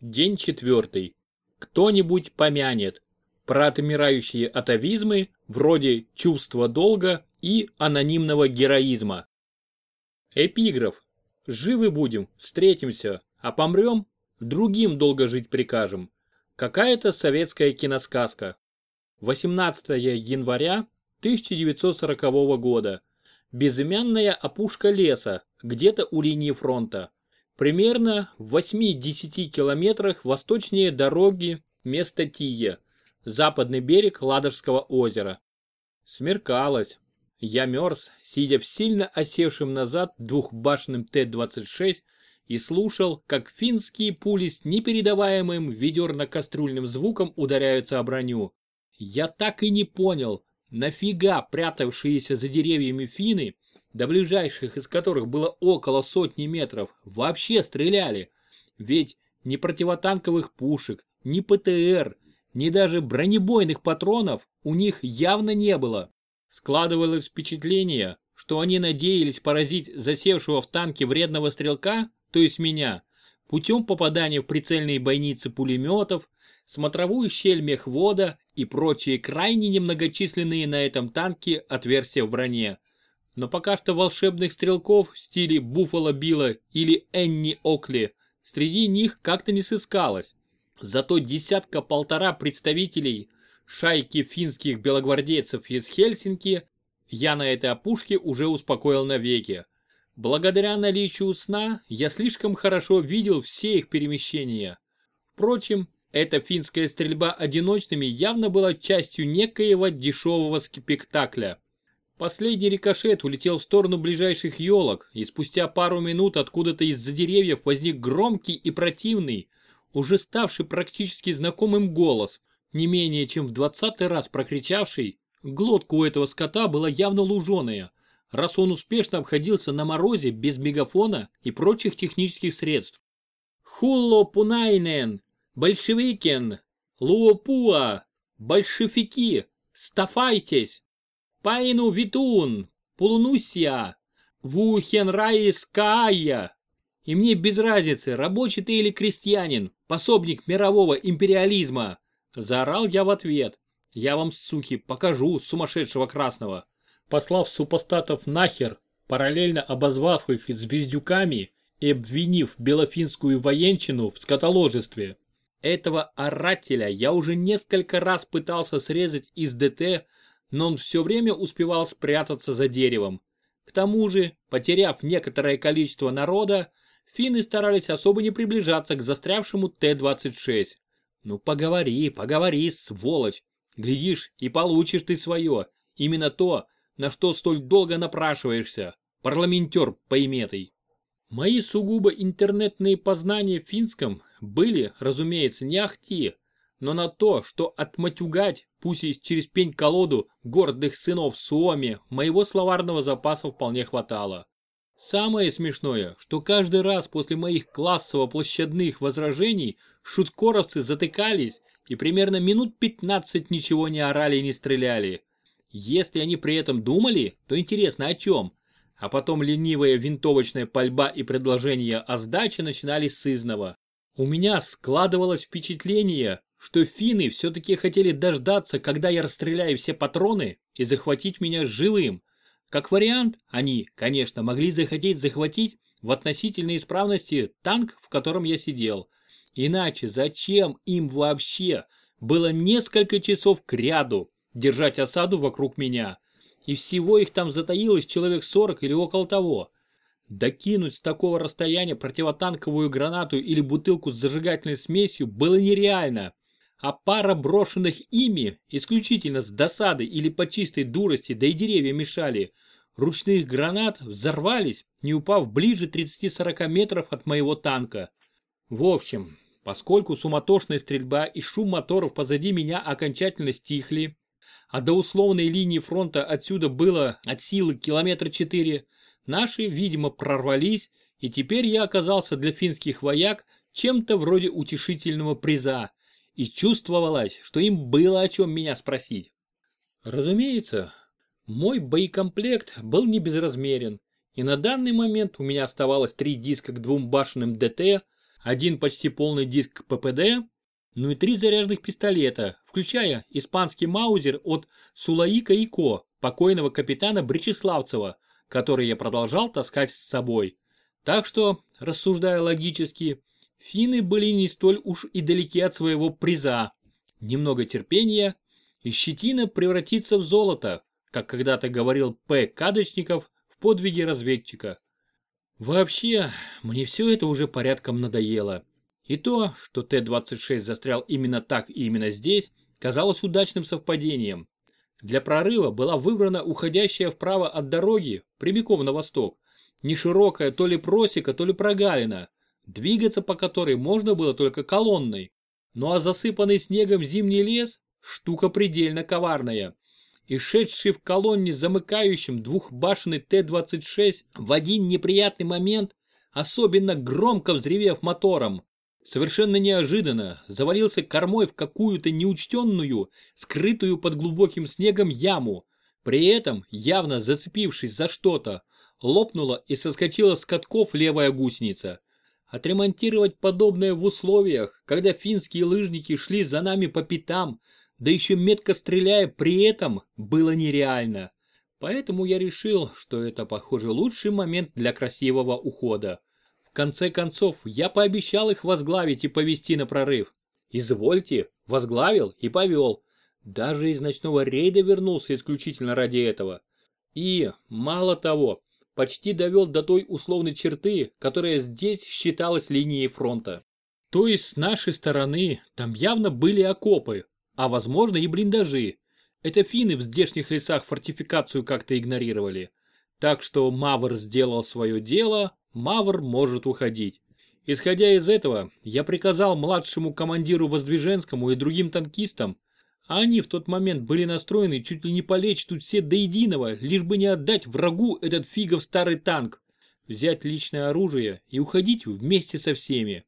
День четвертый. Кто-нибудь помянет. Про отмирающие атовизмы, вроде чувства долга и анонимного героизма. Эпиграф. Живы будем, встретимся, а помрем, другим долго жить прикажем. Какая-то советская киносказка. 18 января 1940 года. Безымянная опушка леса, где-то у линии фронта. Примерно в 8-10 километрах восточнее дороги место Тия, западный берег Ладожского озера. Смеркалось. Я мерз, сидя в сильно осевшем назад двухбашенном Т-26 и слушал, как финские пули с непередаваемым ведерно-кастрюльным звуком ударяются о броню. Я так и не понял, нафига прятавшиеся за деревьями финны до ближайших из которых было около сотни метров, вообще стреляли. Ведь ни противотанковых пушек, ни ПТР, ни даже бронебойных патронов у них явно не было. Складывалось впечатление, что они надеялись поразить засевшего в танке вредного стрелка, то есть меня, путем попадания в прицельные бойницы пулеметов, смотровую щель мехвода и прочие крайне немногочисленные на этом танке отверстия в броне но пока что волшебных стрелков в стиле Буффало Билла или Энни Окли среди них как-то не сыскалось. Зато десятка-полтора представителей шайки финских белогвардейцев из Хельсинки я на этой опушке уже успокоил навеки. Благодаря наличию сна я слишком хорошо видел все их перемещения. Впрочем, эта финская стрельба одиночными явно была частью некоего дешевого спектакля. Последний рикошет улетел в сторону ближайших елок, и спустя пару минут откуда-то из-за деревьев возник громкий и противный, уже ставший практически знакомым голос, не менее чем в двадцатый раз прокричавший, глотка у этого скота была явно луженая, раз он успешно обходился на морозе без мегафона и прочих технических средств. «Хулло Пунайнен! Большевикен! Луопуа! Большевики! Стафайтесь!» Пайну Витун, Полунусия, Вухенраиская. И мне без разницы, рабочий ты или крестьянин, пособник мирового империализма. Заорал я в ответ. Я вам, суки, покажу сумасшедшего красного. Послав супостатов нахер, параллельно обозвав их звездюками и обвинив белофинскую военщину в скотоложестве. Этого орателя я уже несколько раз пытался срезать из ДТ но он все время успевал спрятаться за деревом. К тому же, потеряв некоторое количество народа, финны старались особо не приближаться к застрявшему Т-26. Ну поговори, поговори, сволочь. Глядишь, и получишь ты свое. Именно то, на что столь долго напрашиваешься. Парламентер поиметый. Мои сугубо интернетные познания в финском были, разумеется, не ахти, но на то, что отматюгать, пусть и через пень-колоду, гордых сынов Суоми, моего словарного запаса вполне хватало. Самое смешное, что каждый раз после моих классово-площадных возражений шуткоровцы затыкались и примерно минут 15 ничего не орали и не стреляли. Если они при этом думали, то интересно о чем. А потом ленивая винтовочная пальба и предложения о сдаче начинались с. У меня складывалось впечатление, что финны все-таки хотели дождаться, когда я расстреляю все патроны и захватить меня живым. Как вариант, они, конечно, могли захотеть захватить в относительной исправности танк, в котором я сидел. Иначе зачем им вообще было несколько часов к ряду держать осаду вокруг меня? И всего их там затаилось человек 40 или около того. Докинуть с такого расстояния противотанковую гранату или бутылку с зажигательной смесью было нереально а пара брошенных ими, исключительно с досады или по чистой дурости, да и деревья мешали, ручных гранат взорвались, не упав ближе 30-40 метров от моего танка. В общем, поскольку суматошная стрельба и шум моторов позади меня окончательно стихли, а до условной линии фронта отсюда было от силы километра 4, наши, видимо, прорвались, и теперь я оказался для финских вояк чем-то вроде утешительного приза и чувствовалось, что им было о чем меня спросить. Разумеется, мой боекомплект был не безразмерен, и на данный момент у меня оставалось три диска к двум башенным ДТ, один почти полный диск ППД, ну и три заряженных пистолета, включая испанский маузер от Сулаика Ико, покойного капитана Бричеславцева, который я продолжал таскать с собой. Так что, рассуждая логически, финны были не столь уж и далеки от своего приза. Немного терпения, и щетина превратится в золото, как когда-то говорил П. Кадочников в подвиге разведчика. Вообще, мне все это уже порядком надоело. И то, что Т-26 застрял именно так и именно здесь, казалось удачным совпадением. Для прорыва была выбрана уходящая вправо от дороги, прямиком на восток, не широкая то ли просека, то ли прогалина, двигаться по которой можно было только колонной. Ну а засыпанный снегом зимний лес – штука предельно коварная. И шедший в колонне замыкающим двухбашенный Т-26 в один неприятный момент, особенно громко взревев мотором, совершенно неожиданно завалился кормой в какую-то неучтенную, скрытую под глубоким снегом яму, при этом, явно зацепившись за что-то, лопнула и соскочила с катков левая гусеница. Отремонтировать подобное в условиях, когда финские лыжники шли за нами по пятам, да еще метко стреляя при этом, было нереально. Поэтому я решил, что это, похоже, лучший момент для красивого ухода конце концов, я пообещал их возглавить и повести на прорыв. Извольте, возглавил и повел. Даже из ночного рейда вернулся исключительно ради этого. И, мало того, почти довел до той условной черты, которая здесь считалась линией фронта. То есть с нашей стороны там явно были окопы, а возможно и блиндажи. Это финны в здешних лесах фортификацию как-то игнорировали. Так что Мавр сделал свое дело, Мавр может уходить. Исходя из этого, я приказал младшему командиру Воздвиженскому и другим танкистам, а они в тот момент были настроены чуть ли не полечь тут все до единого, лишь бы не отдать врагу этот фигов старый танк, взять личное оружие и уходить вместе со всеми.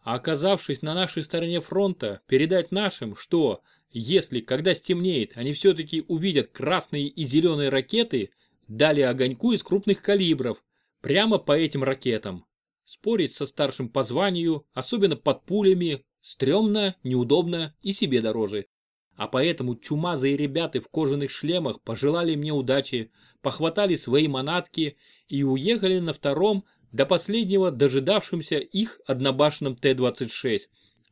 А оказавшись на нашей стороне фронта, передать нашим, что, если, когда стемнеет, они все-таки увидят красные и зеленые ракеты, дали огоньку из крупных калибров, Прямо по этим ракетам. Спорить со старшим по званию, особенно под пулями, стрёмно, неудобно и себе дороже. А поэтому чумазые ребята в кожаных шлемах пожелали мне удачи, похватали свои манатки и уехали на втором, до последнего дожидавшемся их однобашенном Т-26,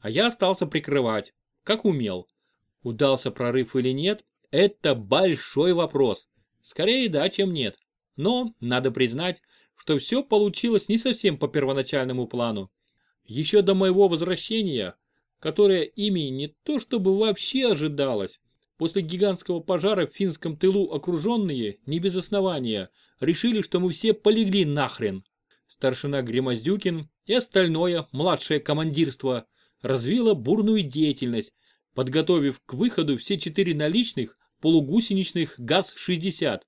а я остался прикрывать, как умел. Удался прорыв или нет, это большой вопрос. Скорее да, чем нет. Но, надо признать, что все получилось не совсем по первоначальному плану. Еще до моего возвращения, которое ими не то чтобы вообще ожидалось, после гигантского пожара в финском тылу окруженные, не без основания, решили, что мы все полегли нахрен. Старшина Гремоздюкин и остальное младшее командирство развило бурную деятельность, подготовив к выходу все четыре наличных полугусеничных ГАЗ-60,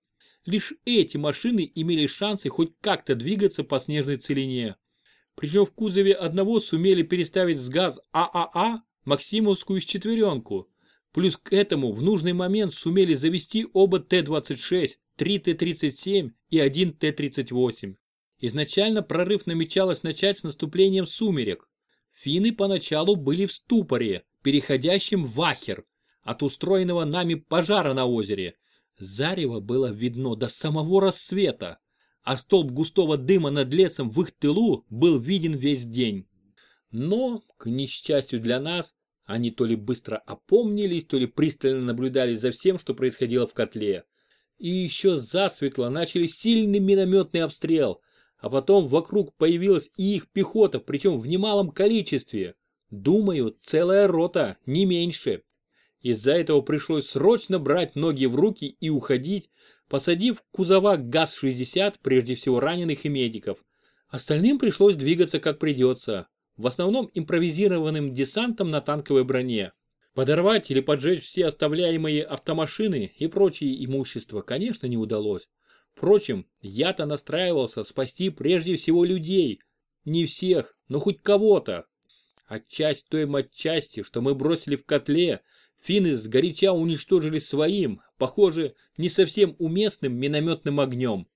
Лишь эти машины имели шансы хоть как-то двигаться по снежной целине. Причем в кузове одного сумели переставить с ГАЗ ААА Максимовскую четверенку. Плюс к этому в нужный момент сумели завести оба Т-26, 3 Т-37 и 1 Т-38. Изначально прорыв намечалось начать с наступлением сумерек. Финны поначалу были в ступоре, переходящем в ахер, от устроенного нами пожара на озере, Зарево было видно до самого рассвета, а столб густого дыма над лесом в их тылу был виден весь день. Но, к несчастью для нас, они то ли быстро опомнились, то ли пристально наблюдали за всем, что происходило в котле. И еще засветло начали сильный минометный обстрел, а потом вокруг появилась и их пехота, причем в немалом количестве. Думаю, целая рота, не меньше. Из-за этого пришлось срочно брать ноги в руки и уходить, посадив в кузова ГАЗ-60 прежде всего раненых и медиков. Остальным пришлось двигаться как придется, в основном импровизированным десантом на танковой броне. Подорвать или поджечь все оставляемые автомашины и прочее имущество, конечно, не удалось. Впрочем, я-то настраивался спасти прежде всего людей. Не всех, но хоть кого-то. А той матчасти, что мы бросили в котле, финны сгоряча уничтожили своим, похоже, не совсем уместным минометным огнем.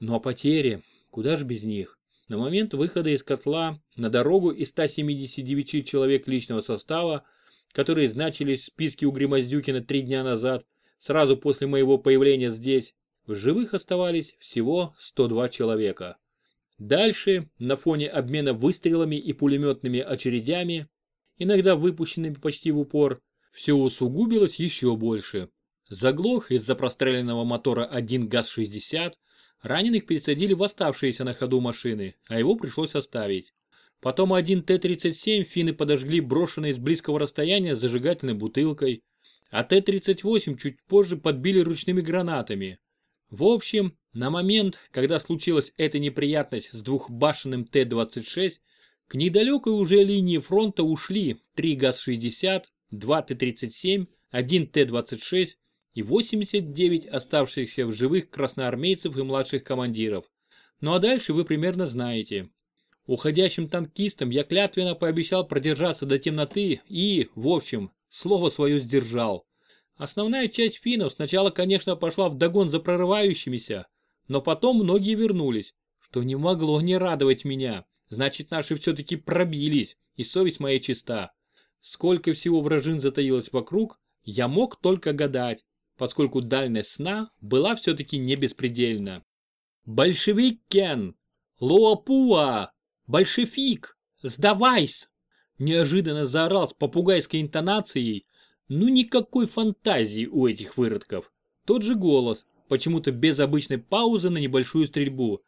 Ну а потери, куда ж без них? На момент выхода из котла на дорогу из 179 человек личного состава, которые значились в списке у Гримоздюкина три дня назад, сразу после моего появления здесь, в живых оставались всего 102 человека. Дальше, на фоне обмена выстрелами и пулеметными очередями, иногда выпущенными почти в упор, все усугубилось еще больше. Заглох из-за простреленного мотора один ГАЗ-60, раненых пересадили в оставшиеся на ходу машины, а его пришлось оставить. Потом один Т-37 финны подожгли брошенной с близкого расстояния зажигательной бутылкой, а Т-38 чуть позже подбили ручными гранатами. В общем, на момент, когда случилась эта неприятность с двухбашенным Т-26, к недалекой уже линии фронта ушли 3 ГАЗ-60, 2 Т-37, 1 Т-26 и 89 оставшихся в живых красноармейцев и младших командиров. Ну а дальше вы примерно знаете. Уходящим танкистам я клятвенно пообещал продержаться до темноты и, в общем, слово свое сдержал. Основная часть финнов сначала, конечно, пошла в догон за прорывающимися, но потом многие вернулись, что не могло не радовать меня. Значит, наши все-таки пробились, и совесть моя чиста. Сколько всего вражин затаилось вокруг, я мог только гадать, поскольку дальность сна была все-таки не беспредельна. «Большевик Кен! Лоапуа! Большевик! Сдавайся!» Неожиданно заорал с попугайской интонацией, ну никакой фантазии у этих выродков. Тот же голос, почему-то без обычной паузы на небольшую стрельбу.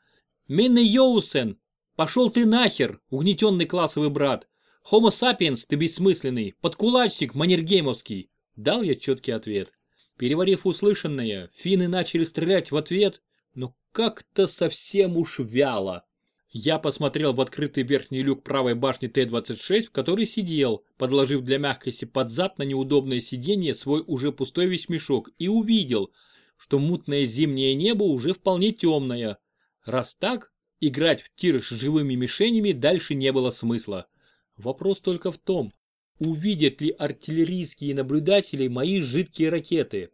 «Минне Йоусен! Пошел ты нахер, угнетенный классовый брат! Homo sapiens ты бессмысленный, подкулачник манергеймовский!» Дал я четкий ответ. Переварив услышанное, финны начали стрелять в ответ, но как-то совсем уж вяло. Я посмотрел в открытый верхний люк правой башни Т-26, в которой сидел, подложив для мягкости под зад на неудобное сиденье свой уже пустой вещмешок и увидел, что мутное зимнее небо уже вполне темное. Раз так, играть в тир с живыми мишенями дальше не было смысла. Вопрос только в том, увидят ли артиллерийские наблюдатели мои жидкие ракеты.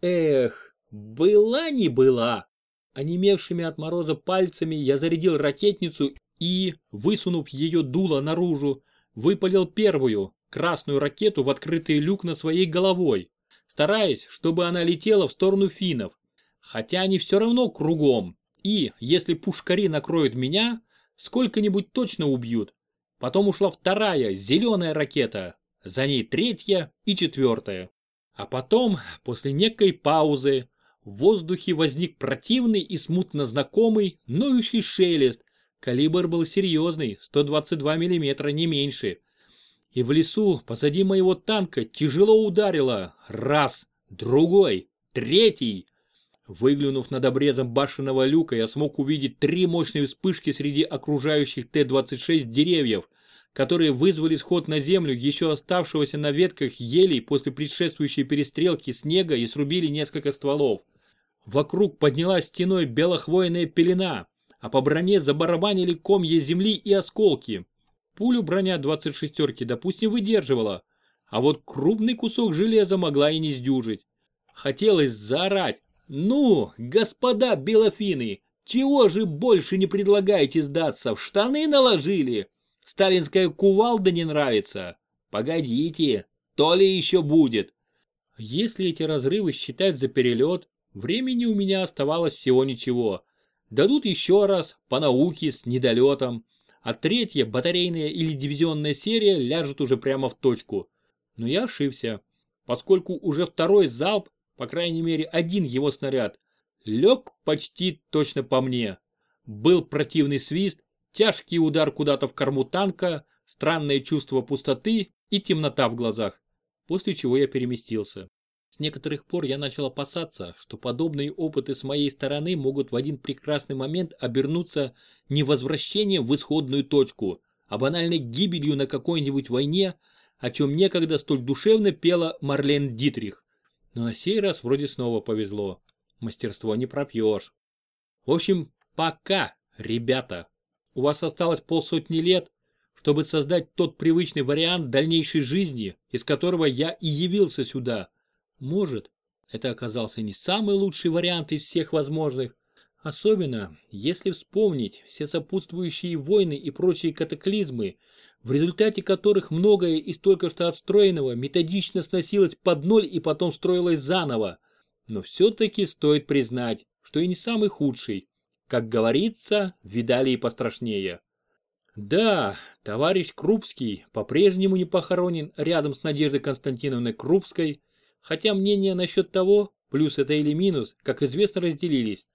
Эх, была не была. Онемевшими от мороза пальцами я зарядил ракетницу и, высунув ее дуло наружу, выпалил первую, красную ракету в открытый люк над своей головой, стараясь, чтобы она летела в сторону финнов. Хотя они все равно кругом, и, если пушкари накроют меня, сколько-нибудь точно убьют. Потом ушла вторая, зеленая ракета, за ней третья и четвертая. А потом, после некой паузы, в воздухе возник противный и смутно знакомый, ноющий шелест. Калибр был серьезный, 122 мм, не меньше. И в лесу позади моего танка тяжело ударило. Раз, другой, третий. Выглянув над обрезом башенного люка, я смог увидеть три мощные вспышки среди окружающих Т-26 деревьев, которые вызвали сход на землю еще оставшегося на ветках елей после предшествующей перестрелки снега и срубили несколько стволов. Вокруг поднялась стеной белохвойная пелена, а по броне забарабанили комья земли и осколки. Пулю броня 26-ки, допустим, выдерживала, а вот крупный кусок железа могла и не сдюжить. Хотелось заорать. «Ну, господа белофины, чего же больше не предлагаете сдаться? В штаны наложили? Сталинская кувалда не нравится? Погодите, то ли еще будет». Если эти разрывы считать за перелет, Времени у меня оставалось всего ничего. Дадут еще раз, по науке, с недолетом. А третья, батарейная или дивизионная серия ляжет уже прямо в точку. Но я ошибся, поскольку уже второй залп, по крайней мере один его снаряд, лег почти точно по мне. Был противный свист, тяжкий удар куда-то в корму танка, странное чувство пустоты и темнота в глазах, после чего я переместился. С некоторых пор я начал опасаться, что подобные опыты с моей стороны могут в один прекрасный момент обернуться не возвращением в исходную точку, а банальной гибелью на какой-нибудь войне, о чем некогда столь душевно пела Марлен Дитрих. Но на сей раз вроде снова повезло. Мастерство не пропьешь. В общем, пока, ребята. У вас осталось полсотни лет, чтобы создать тот привычный вариант дальнейшей жизни, из которого я и явился сюда – может, это оказался не самый лучший вариант из всех возможных, Особенно, если вспомнить все сопутствующие войны и прочие катаклизмы, в результате которых многое из только что отстроенного методично сносилось под ноль и потом строилось заново. Но все-таки стоит признать, что и не самый худший. Как говорится, видали и пострашнее. Да, товарищ Крупский по-прежнему не похоронен рядом с Надеждой Константиновной Крупской, хотя мнения насчет того, плюс это или минус, как известно, разделились.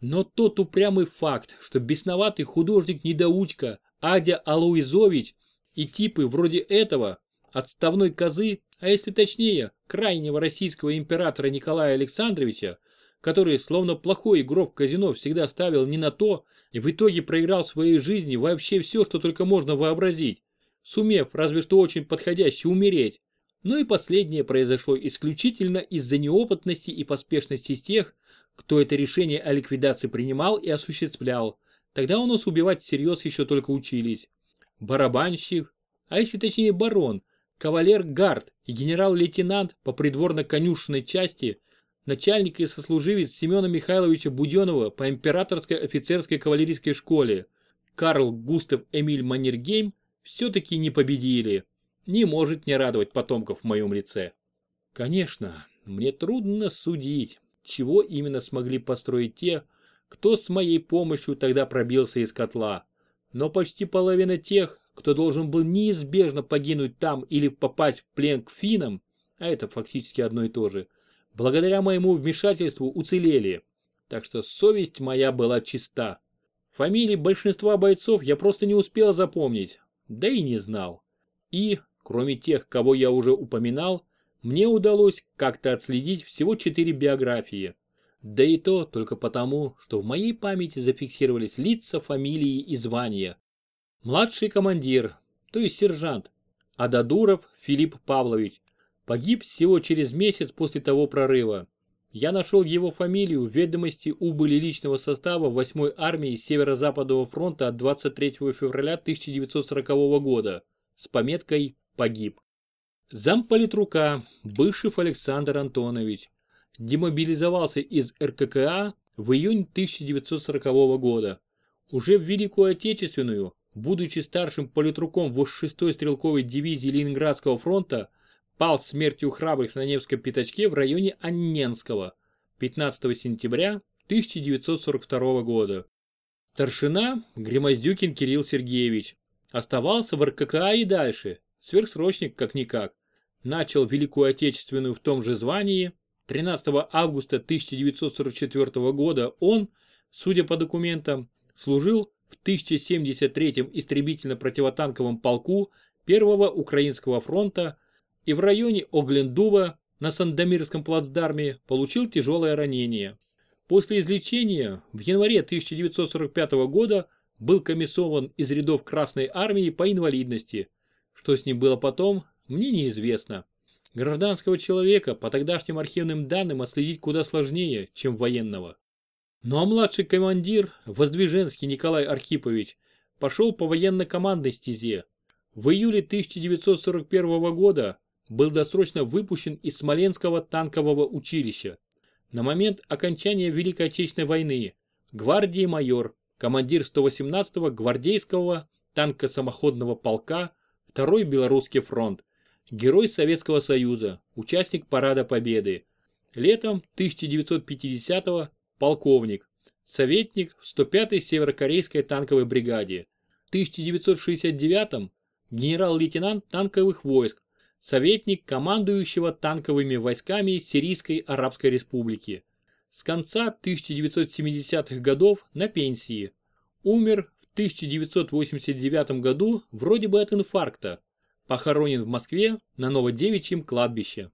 Но тот упрямый факт, что бесноватый художник-недоучка Адя Алуизович и типы вроде этого, отставной козы, а если точнее, крайнего российского императора Николая Александровича, который словно плохой игрок в казино всегда ставил не на то и в итоге проиграл в своей жизни вообще все, что только можно вообразить, сумев разве что очень подходяще умереть. Но и последнее произошло исключительно из-за неопытности и поспешности тех, кто это решение о ликвидации принимал и осуществлял. Тогда у нас убивать всерьез еще только учились. Барабанщик, а если точнее барон, кавалер Гард и генерал-лейтенант по придворно-конюшенной части, начальник и сослуживец Семена Михайловича Буденова по императорской офицерской кавалерийской школе, Карл Густав Эмиль Маннергейм, все-таки не победили. Не может не радовать потомков в моем лице. Конечно, мне трудно судить, чего именно смогли построить те, кто с моей помощью тогда пробился из котла. Но почти половина тех, кто должен был неизбежно погинуть там или попасть в плен к финам, а это фактически одно и то же, благодаря моему вмешательству уцелели. Так что совесть моя была чиста. Фамилии большинства бойцов я просто не успел запомнить, да и не знал. И, кроме тех, кого я уже упоминал, мне удалось как-то отследить всего четыре биографии. Да и то только потому, что в моей памяти зафиксировались лица, фамилии и звания. Младший командир, то есть сержант, Ададуров Филипп Павлович, погиб всего через месяц после того прорыва. Я нашел его фамилию в ведомости убыли личного состава 8-й армии Северо-Западного фронта от 23 февраля 1940 года с пометкой «Погиб». Замполитрука Бывшев Александр Антонович демобилизовался из РККА в июне 1940 года. Уже в Великую Отечественную, будучи старшим политруком в 6-й стрелковой дивизии Ленинградского фронта, пал смертью храбрых на Невском пятачке в районе Анненского 15 сентября 1942 года. Старшина Гремоздюкин Кирилл Сергеевич оставался в РККА и дальше, сверхсрочник как-никак начал Великую Отечественную в том же звании. 13 августа 1944 года он, судя по документам, служил в 1073-м истребительно-противотанковом полку Первого Украинского фронта и в районе Оглендува на Сандомирском плацдарме получил тяжелое ранение. После излечения в январе 1945 года был комиссован из рядов Красной Армии по инвалидности. Что с ним было потом, мне неизвестно. Гражданского человека по тогдашним архивным данным отследить куда сложнее, чем военного. Ну а младший командир, Воздвиженский Николай Архипович, пошел по военно-командной стезе. В июле 1941 года был досрочно выпущен из Смоленского танкового училища. На момент окончания Великой Отечественной войны гвардии майор, командир 118-го гвардейского танкосамоходного полка, Второй Белорусский фронт, Герой Советского Союза, участник Парада Победы. Летом 1950-го полковник, советник в 105-й Северокорейской танковой бригаде. В 1969-м генерал-лейтенант танковых войск, советник командующего танковыми войсками Сирийской Арабской Республики. С конца 1970-х годов на пенсии. Умер в 1989 году вроде бы от инфаркта, похоронен в Москве на Новодевичьем кладбище.